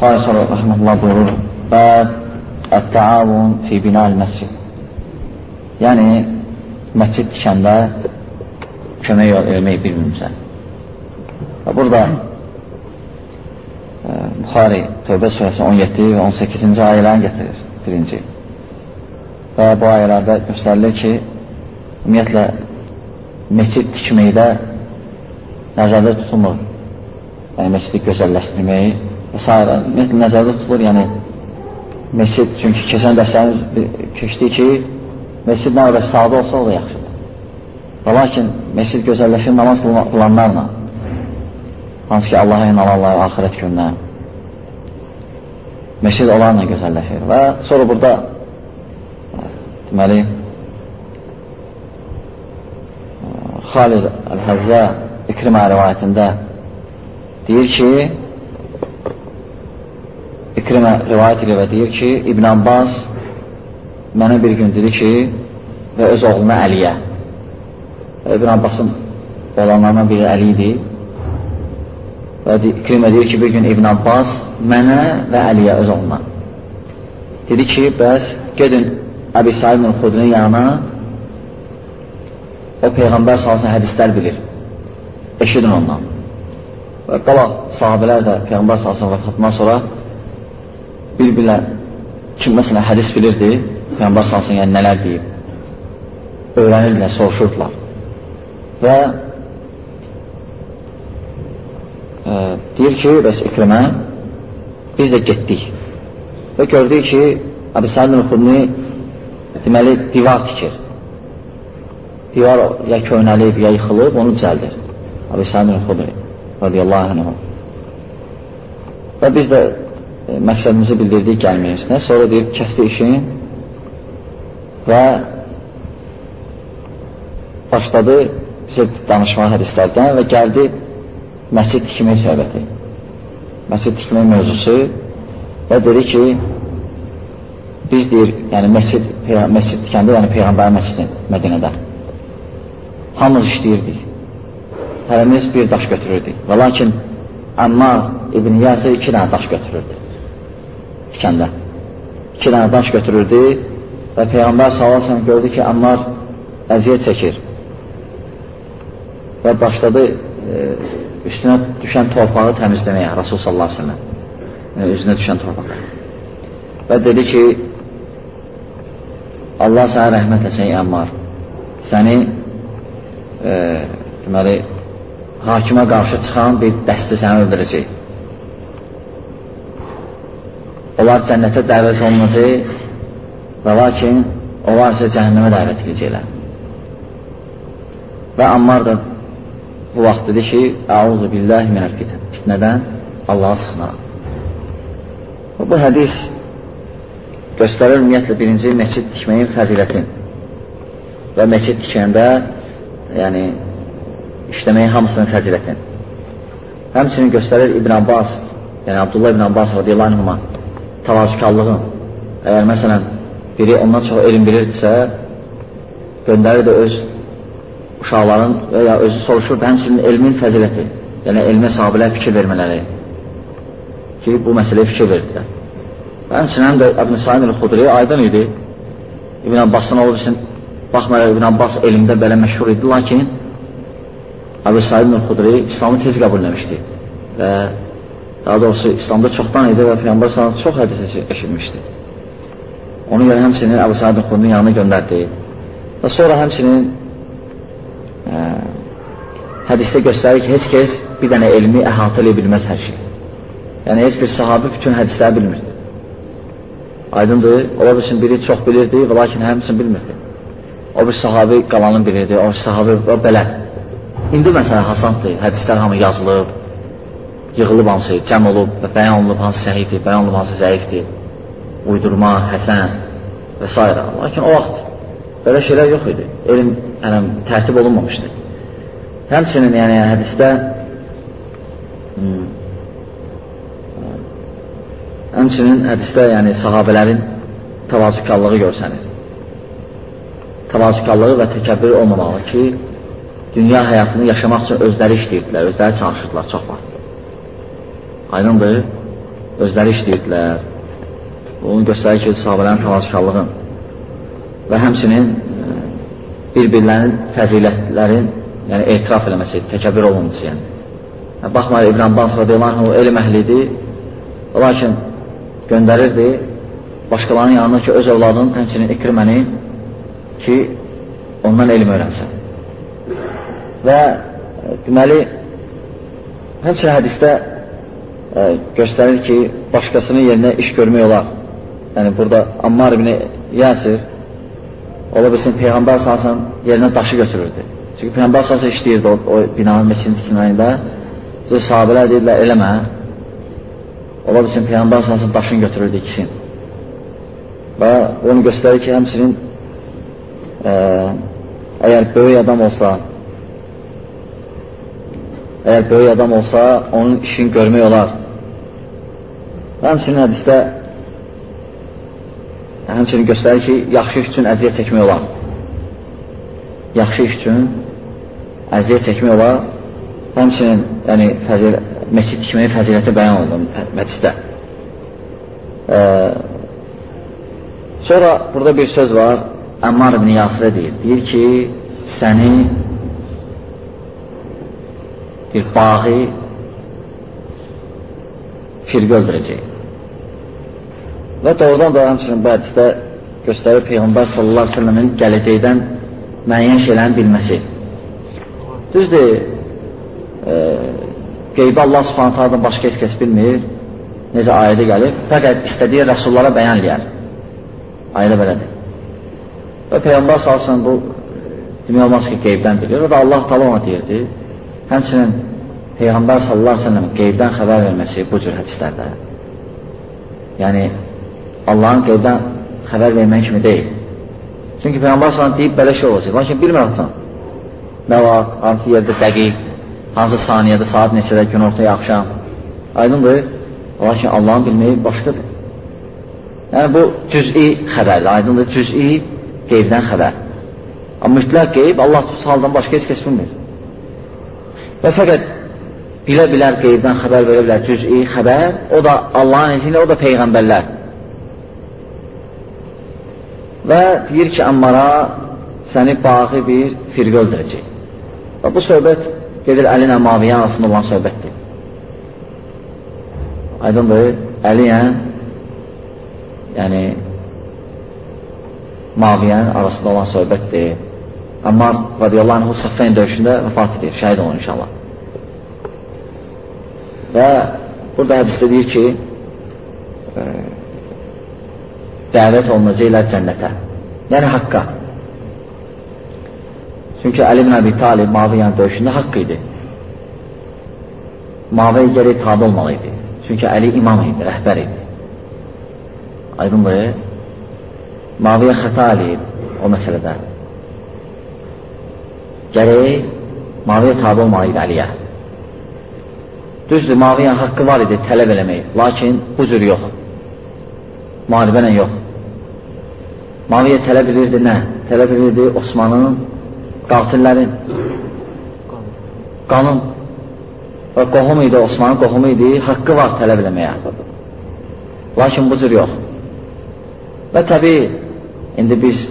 Xayr sonra rəhmətullah buyurur və ət-təavun fi binal məscid yəni məscid tikəndə kömək eləmək bir-birimizə və burada e, Buxari Tövbə surəsi 17 və 18-ci ayələrini gətirir birinci və bu ayələrdə göstərilir ki ümumiyyətlə meçid tikməkdə nəzərdə tutulmur yəni meçidi gözəlləşdirməyi və s. Ümumiyyətlə nəzərdə tutulur, yəni meçid, çünki keçən dərslərimiz keçdi ki, meçid nə qədər sadə olsa o da yaxşıdır. Və lakin meçid gözəlləşir namaz qılanlarla, hansı ki Allaha inanarlar axirət gününə, meçid onlarla gözəlləşir və sonra burada deməli Xalid Əl-Həzzə İkrimə rivayətində deyir ki İkrimə rivayət edir və deyir ki, İbn Abbas mənə bir gün dedi ki, və öz oğluna Əliyə. İbn Abbasın oğlanlarından biri Əli idi. Və İkrimə deyir ki, bir gün İbn Abbas mənə və Əliyə öz oğluna. Dedi ki, bəs gedin Əbi Saibin Xudrinin yanına o Peyğəmbər salsın hədislər bilir. Eşidin ondan. Və qala sahabələr də Peyğəmbər salsın vəfatından sonra bir-birlər kim məsələn hədis bilirdi, Peyğəmbər salsın yəni nələr deyib, öyrənirdilər, soruşurdular. Və e, deyir ki, bəs İkrimə, biz də getdik və gördük ki, Əbi Səlmin Xudni deməli divar tikir. Divar ya köynəlib, ya yıxılıb, onu düzəldir. Əbi Səlmin Xudni radiyallahu anh. Və biz də məqsədimizi bildirdik gəlməyəsinə. Sonra deyir, kəsdi işin və başladı bizə danışmağa hədislərdən və gəldi məscid tikmək söhbəti. Məscid tikmək mövzusu və dedi ki, biz deyir, yəni məscid, məscid tikəndə, yəni Peyğəmbər məscidin Mədinədə. Hamımız işləyirdik. Hərəmiz bir daş götürürdük. Və lakin Amma İbn Yasir iki dənə daş götürürdü tikəndə. İki dənə daş götürürdü və Peyğəmbər sallallahu gördü ki, Ammar əziyyət çəkir və başladı e, üstünə düşən torpağı təmizləməyə Rasul sallallahu aleyhi ve sellem e, üzünə düşən torpağı. Və dedi ki Allah sənə rəhmət etsin Ammar. Səni e, deməli hakimə qarşı çıxan bir dəsti səni öldürəcək Onlar cənnətə dəvət olunacaq və lakin onlar isə cəhənnəmə dəvət edəcəklər. Və Ammar da bu vaxt dedi ki, Əuzu billahi minəl fitn. Fitnədən Allaha sıxınaraq. Və bu hədis göstərir ümumiyyətlə birinci məscid tikməyin fəzilətin və məscid tikəndə yəni işləməyin hamısının fəzilətin. Həmçinin göstərir İbn Abbas, yəni Abdullah İbn Abbas radiyallahu anhuma təvazükarlığın, əgər məsələn biri ondan çox elm bilirdisə, göndərirdi öz uşaqların və ya özü soruşurdu, həmçinin elmin fəziləti, yəni elmə sahabilə fikir vermələri ki, bu məsələyə fikir verdilər. Və həmçinin həm də İbn Saim el-Xudri aydın idi. İbn Abbasın olub üçün, baxmayaraq İbn Abbas elmdə belə məşhur idi, lakin Əbu Saim el-Xudri İslamı tez qəbul eləmişdi və daha doğrusu İslamda çoxdan idi və Peyğəmbər sana çox hədis eşitmişdi. Onu görə həmsinin Əbu Sa'dın Xudunun yanına göndərdi. Və sonra həmsinin ə, e, hədisdə göstərir ki, heç kəs bir dənə elmi əhatə edə bilməz hər şey. Yəni, heç bir sahabi bütün hədisləri bilmirdi. Aydındır, ola bilsin biri çox bilirdi və lakin həmsin bilmirdi. O bir sahabi qalanın bilirdi, o bir sahabi o belə. İndi məsələn Hasandır, hədislər hamı yazılıb, yığılıb hansı, cəm olub və bəyan olunub hansı səhiddir, bəyan olunub hansı zəifdir, uydurma, həsən və s. Lakin o vaxt belə şeylər yox idi. Elm yəni, tərtib olunmamışdı. Həmçinin yəni, hədisdə hmm, həmçinin hədisdə yəni, sahabələrin təvazükarlığı görsənir. Təvazükarlığı və təkəbbür olmamalı ki, dünya həyatını yaşamaq üçün özləri işləyirdilər, özləri çalışırdılar çox vaxt. Aydındır. özləri işləyirdilər. Bunu göstərir ki, sahabələrin təvazükarlığın və həmçinin e, bir-birlərinin fəzilətlərin yəni etiraf eləməsi, təkəbbür olunması yəni. yəni baxmayır İbn Abbas radiyallahu anh elm əhlidir, lakin göndərirdi başqalarının yanına ki, öz övladının həmçinin ikriməni ki, ondan elm öyrənsin. Və e, deməli, həmçinin hədistə ə, göstərir ki, başqasının yerinə iş görmək olar. Yəni, burada Ammar ibn Yasir ola bilsin Peyğəmbər salsan yerinə daşı götürürdü. Çünki Peyğəmbər salsan işləyirdi o, o binanın meçinin tikməyində. Sahabələr deyirlər, eləmə. Ola bilsin Peyğəmbər salsan daşını götürürdü ikisin. Və onu göstərir ki, həmçinin ə, əgər böyük adam olsa, əgər böyük adam olsa, onun işini görmək olar. Həmçinin hədistə həmçinin göstərir ki, yaxşı iş üçün əziyyət çəkmək olar. Yaxşı iş üçün əziyyət çəkmək olar. Həmçinin yəni, fəzil, məscid tikməyin fəziləti bəyan olunur hədistə. Ee, sonra burada bir söz var, Əmmar ibn Yasirə deyir. Deyir ki, səni bir bağı firqə öldürəcək. Və doğrudan da həmçinin bu hədisdə göstərir Peyğəmbər sallallahu aleyhi ve sellemin gələcəkdən müəyyən şeylərin bilməsi. Düzdür, e, qeybi Allah subhanətə adən başqa heç kəs bilmir, necə ayədə gəlib, fəqət istədiyi rəsullara bəyan eləyər. Ayədə belədir. Və Peyğəmbər salsın bu demək olmaz ki, qeybdən bilir. O da Allah tala ona deyirdi. Həmçinin Peyğəmbər sallallahu aleyhi ve sellem qeybdən xəbər verməsi bu cür hədislərdə. Yəni, Allahın qeybdən xəbər vermək kimi deyil. Çünki Peyğəmbər sana deyib belə şey olacaq, lakin bilmirsən. Nə var, hansı yerdə dəqiq, hansı saniyədə, saat neçədə, gün ortaya, axşam. Aydındır, lakin Allahın bilməyi başqadır. Yəni bu cüz'i xəbərdir, aydındır, cüz'i qeybdən xəbər. Amma mütləq qeyb Allah haldan başqa heç kəs bilmir. Və fəqət bilə-bilər qeybdən xəbər verə bilər, cüz'i xəbər, o da Allahın izi ilə, o da Peyğəmbərlər. Və deyir ki, Əmmara səni bağı bir firqə öldürəcək. Və bu söhbət gedir Əli ilə Maviyyə arasında olan söhbətdir. Aydındır, Əliyən yəni Maviyyən arasında olan söhbətdir. Ammar radiyallahu anh Səffəyin döyüşündə vəfat edir, şəhid olur inşallah. Və burada hədisdə deyir ki, e, dəvət olunacaqlar cənnətə. Yəni haqqa. Çünki Əli ibn Əbi Talib Maviyyən döyüşündə haqq idi. Maviyə gərək tabi olmalı idi. Çünki Əli imam idi, rəhbər idi. Aydındır. Maviyə xəta eləyib o məsələdə. Gərək Maviyə tabi olmalı idi Əliyə. Düzdür, Maviyyən haqqı var idi tələb eləmək, lakin bu cür yox. Müharibənə yox. Maviyə tələb edirdi nə? Tələb edirdi Osmanın qatillərin qanun və qohum idi, Osmanın qohumu idi, haqqı var tələb eləməyə. Lakin bu cür yox. Və təbii, indi biz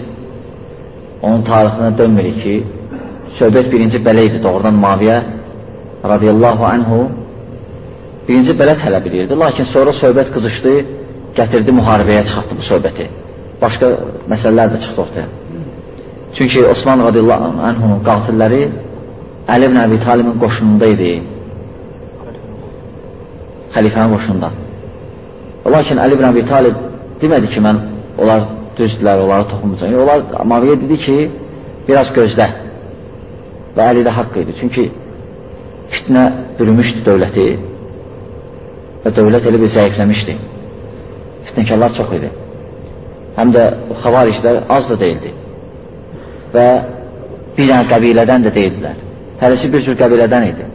onun tarixinə dönmürük ki, söhbət birinci belə idi, doğrudan Maviyə radiyallahu anhu birinci belə tələb edirdi, lakin sonra söhbət qızışdı, gətirdi müharibəyə çıxartdı bu söhbəti başqa məsələlər də çıxdı ortaya. Çünki Osman radiyallahu anhunun qatilləri Əli ibn Əbi Talibin qoşununda idi. Xəlifənin qoşununda. Lakin Əli ibn Əbi Talib demədi ki, mən onlar düzdülər, onlara toxunmayacaq. Onlar Maviyə dedi ki, biraz gözlə. Və Əli də haqq idi. Çünki fitnə bürümüşdü dövləti və dövlət elə bir zəifləmişdi. Fitnəkarlar çox idi həm də xavariclər az da deyildi. Və bir dənə qəbilədən də deyildilər. Hərisi bir cür qəbilədən idi.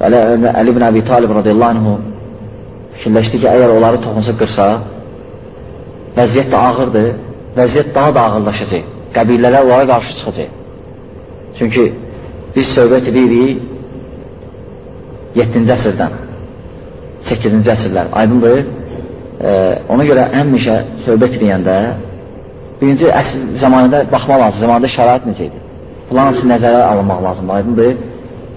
Əli, Əli ibn Əbi Talib radiyallahu anhu fikirləşdi ki, əgər onları toxunsa qırsa, vəziyyət də ağırdır, vəziyyət daha da ağırlaşacaq. Qəbilələr onlara qarşı çıxacaq. Çünki biz söhbət edirik 7-ci əsrdən, 8-ci əsrlər, aydındır. E, ona görə həmişə söhbət edəndə birinci əsl zamanədə baxmaq lazım, zamanədə şərait necə idi? Bunların hamısı nəzərə alınmaq lazımdır, aydındır.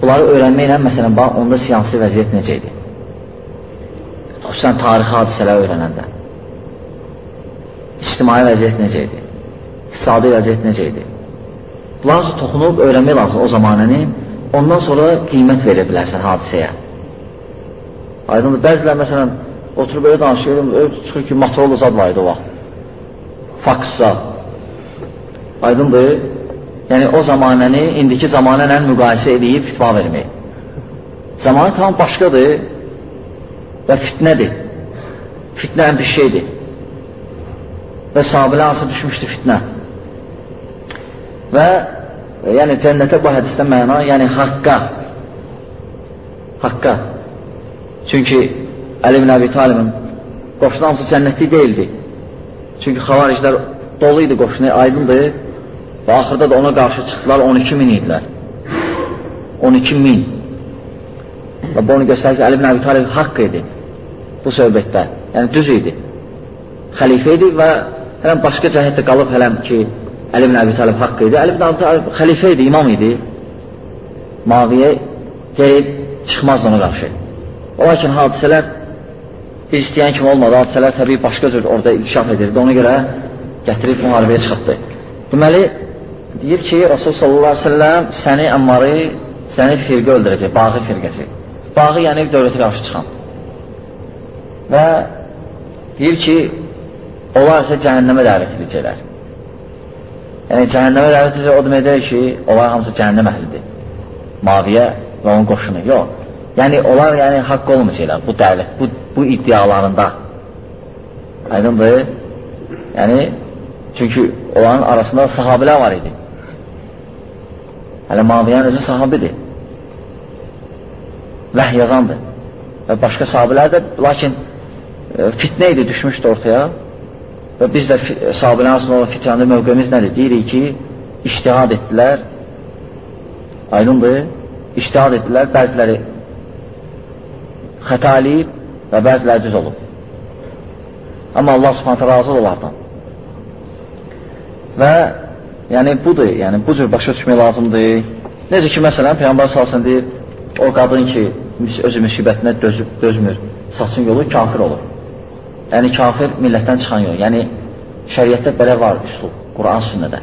Bunları öyrənməklə, məsələn, bax, onda siyasi vəziyyət necə idi? Xüsusən tarixi hadisələr öyrənəndə. İctimai vəziyyət necə idi? İqtisadi vəziyyət necə idi? Bunları toxunub öyrənmək lazım o zamanəni. Ondan sonra qiymət verə bilərsən hadisəyə. Aydındır. Bəzilər, məsələn, oturub öyle danışıyor, çıxır ki, Motorola zad var idi o vaxt. Faksa. Aydındır. Yəni, o zamanəni indiki zamanə ilə müqayisə edib fitva vermək. Zamanı tam başqadır və fitnədir. Fitnə bir şeydir. Və sahabilə hansı düşmüşdü fitnə. Və yəni cənnətə bu hədisdən məna, yəni haqqa. Haqqa. Çünki Əli ibn Əbi Talibin qoşunu hamısı cənnətli deyildi. Çünki xavariclər dolu idi qoşunu, aydındır. Və axırda da ona qarşı çıxdılar, 12 min idilər. 12 min. Və bu onu göstərir ki, Əli ibn Əbi Talib haqq idi bu söhbətdə. Yəni düz idi. Xəlifə idi və hələm başqa cəhətdə qalıb hələm ki, Əli ibn Əbi Talib haqq idi. Əli ibn Əbi Talib xəlifə idi, imam idi. Maviyə gəlib çıxmazdı ona qarşı. O lakin hadisələr bir istəyən kimi olmadı. Hadisələr təbii başqa cür orada inkişaf edirdi. Ona görə gətirib müharibəyə çıxıbdı. Deməli, deyir ki, Rasul sallallahu aleyhi ve sellem səni əmmarı, səni firqə öldürəcək, bağı firqəsi. Bağı yəni dövlətə qarşı çıxan. Və deyir ki, onlar isə cəhənnəmə dəvət edəcəklər. Yəni, cəhənnəmə dəvət edəcək o deməkdir ki, onlar hamısı cəhənnəm əhlidir. Maviyə və onun qoşunu. Yox. Yəni, onlar yəni, haqq olmayacaqlar bu dəvət, bu, bu iddialarında. Aydındır. Yəni, çünki onların arasında sahabilər var idi. Hələ Maviyən özü sahabidir. Vəh yazandır. Və başqa sahabilər də, lakin e, fitnə idi, düşmüşdü ortaya. Və biz də sahabələrin arasında olan fitnəndə mövqemiz nədir? Deyirik ki, iştihad etdilər. Aydındır. İştihad etdilər. Bəziləri xəta eləyib və bəziləri düz olub. Amma Allah subhanətə razı olardan. Və yəni budur, yəni bu cür başa düşmək lazımdır. Necə ki, məsələn, Peyyambar salsın deyir, o qadın ki, özü müsibətinə dözüb, dözmür, saçın yolu kafir olur. Yəni, kafir millətdən çıxan yol. Yəni, şəriətdə belə var üslub, Quran sünnədə.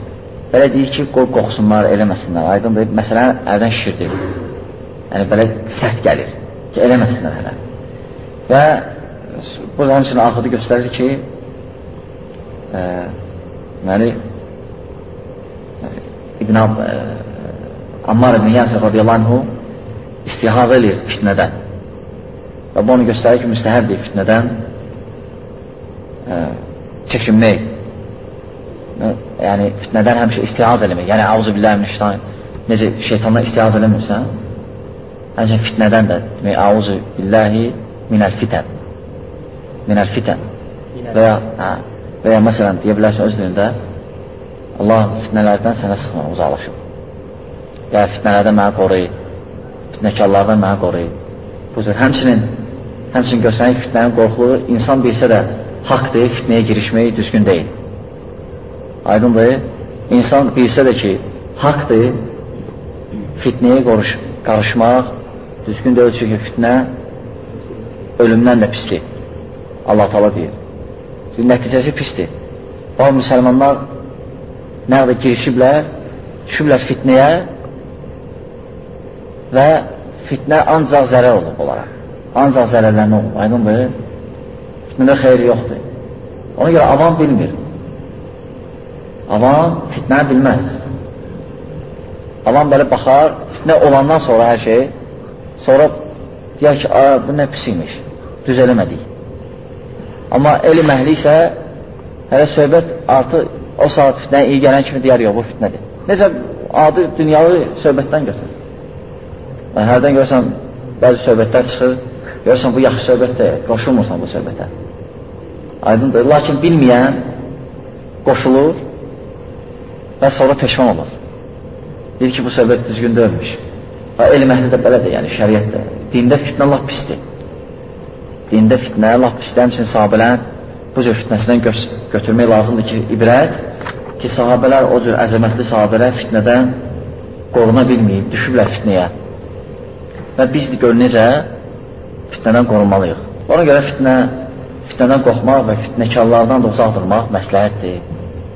Belə deyir ki, qoy qoxsunlar, eləməsinlər. Aydındır, məsələn, əldən şişirdir. Yəni, belə sərt gəlir ki, eləməsinlər hələ. Və bu həmçinin axıdı göstərir ki, e, deməli, İbn Ab, e, Ammar ibn Yasir radiyallahu anhu istihazə edir fitnədən. Və bu onu göstərir ki, müstəhərdir fitnədən e, çəkinmək. Yəni, fitnədən həmişə istihaz eləmək. Yəni, əvzu billah miniştan, necə şeytandan istihaz eləmirsən, Həmçinin fitnədən də demək, əuzu billahi minəl fitən. Minəl fitən. Və ya, hə, və ya məsələn, deyə bilərsən öz dilində, Allah fitnələrdən sənə sıxma, uzaqlaşıb. Ya fitnələrdən mənə qoruyub, fitnəkarlardan mənə qoruyub. Bu cür, həmçinin, həmçinin göstərən fitnənin qorxuluğu, insan bilsə də haqdır, fitnəyə girişmək düzgün deyil. Aydındır, insan bilsə də ki, haqdır, fitnəyə qarışmaq Düzgün deyil çünki fitnə ölümdən də pisdir. Allah tala deyir. Çünki nəticəsi pisdir. O müsəlmanlar nə qədər girişiblər, düşüblər fitnəyə və fitnə ancaq zərər olub onlara. Ancaq zərərlərinə olub. Aydındır? Fitnədə xeyri yoxdur. Ona görə avam bilmir. Avam fitnəni bilməz. Avam belə baxar, fitnə olandan sonra hər şey Sonra deyər ki, bu nə pis imiş, düz eləmədik. Amma elm əhli isə hələ söhbət artıq o saat fitnəyə iyi gələn kimi deyər, yox, bu fitnədir. Necə adi dünyalı söhbətdən götür. Və hərdən görürsən, bəzi söhbətlər çıxır, görürsən, bu yaxşı söhbətdir, qoşulmursan bu söhbətə. Aydındır. Lakin bilməyən qoşulur və sonra peşman olur. Deyir ki, bu söhbət düzgün dönmüş. Elm əhli də belədir, yəni şəriətdə. Dində fitnə Allah pisdir. Dində fitnə, laf istəyəm üçün sahabələrin bu cür fitnəsindən gö götürmək lazımdır ki, ibrət ki, sahabələr o cür əzəmətli sahabələr fitnədən qoruna bilməyib, düşüblər fitnəyə. Və biz gör necə fitnədən qorunmalıyıq. Ona görə fitnə, fitnədən qorxmaq və fitnəkarlardan da uzaq durmaq məsləhətdir.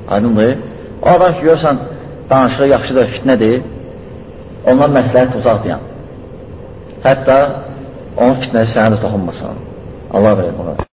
Aydındır. O adam ki, görürsən, danışığı yaxşıdır, fitnədir, ondan məsləhət uzaqdır. Hətta onun fitnəsi sənə də toxunmasın. Allah bilir bunu.